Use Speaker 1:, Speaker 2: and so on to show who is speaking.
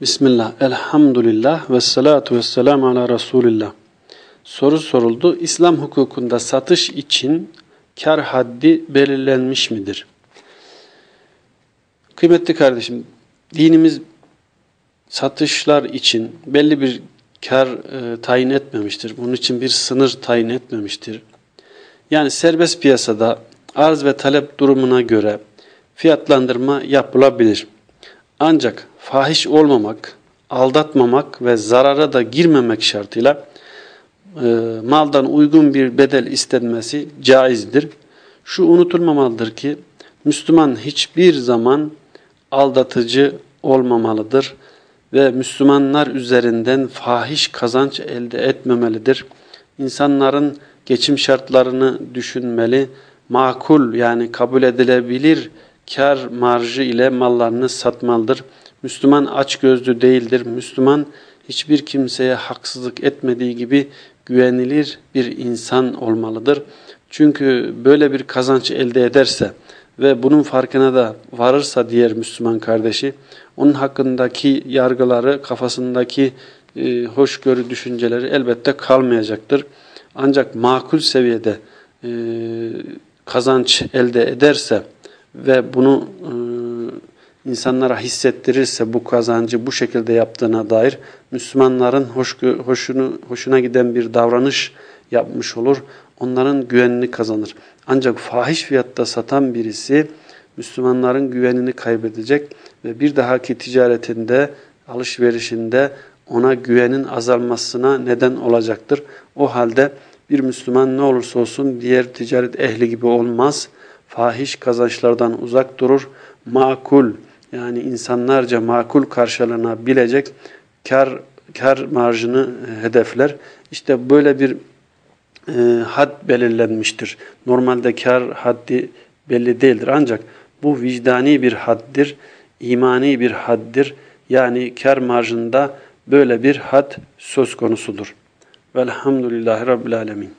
Speaker 1: Bismillah, elhamdülillah ve salatu ve selamu ala Resulillah. Soru soruldu. İslam hukukunda satış için kar haddi belirlenmiş midir? Kıymetli kardeşim, dinimiz satışlar için belli bir kar e, tayin etmemiştir. Bunun için bir sınır tayin etmemiştir. Yani serbest piyasada arz ve talep durumuna göre fiyatlandırma yapılabilir. Ancak fahiş olmamak, aldatmamak ve zarara da girmemek şartıyla e, maldan uygun bir bedel istenmesi caizdir. Şu unutulmamalıdır ki Müslüman hiçbir zaman aldatıcı olmamalıdır ve Müslümanlar üzerinden fahiş kazanç elde etmemelidir. İnsanların geçim şartlarını düşünmeli, makul yani kabul edilebilir kar marjı ile mallarını satmalıdır. Müslüman aç gözlü değildir. Müslüman hiçbir kimseye haksızlık etmediği gibi güvenilir bir insan olmalıdır. Çünkü böyle bir kazanç elde ederse ve bunun farkına da varırsa diğer Müslüman kardeşi, onun hakkındaki yargıları, kafasındaki e, hoşgörü düşünceleri elbette kalmayacaktır. Ancak makul seviyede e, kazanç elde ederse ve bunu e, insanlara hissettirirse bu kazancı bu şekilde yaptığına dair Müslümanların hoş, hoşunu, hoşuna giden bir davranış yapmış olur. Onların güvenini kazanır. Ancak fahiş fiyatta satan birisi Müslümanların güvenini kaybedecek ve bir dahaki ticaretinde, alışverişinde ona güvenin azalmasına neden olacaktır. O halde bir Müslüman ne olursa olsun diğer ticaret ehli gibi olmaz. Fahiş kazançlardan uzak durur. Makul yani insanlarca makul karşılanabilecek kar, kar marjını hedefler. İşte böyle bir e, had belirlenmiştir. Normalde kar haddi belli değildir. Ancak bu vicdani bir haddir, imani bir haddir. Yani kar marjında böyle bir had söz konusudur. Velhamdülillahi Rabbil Alemin.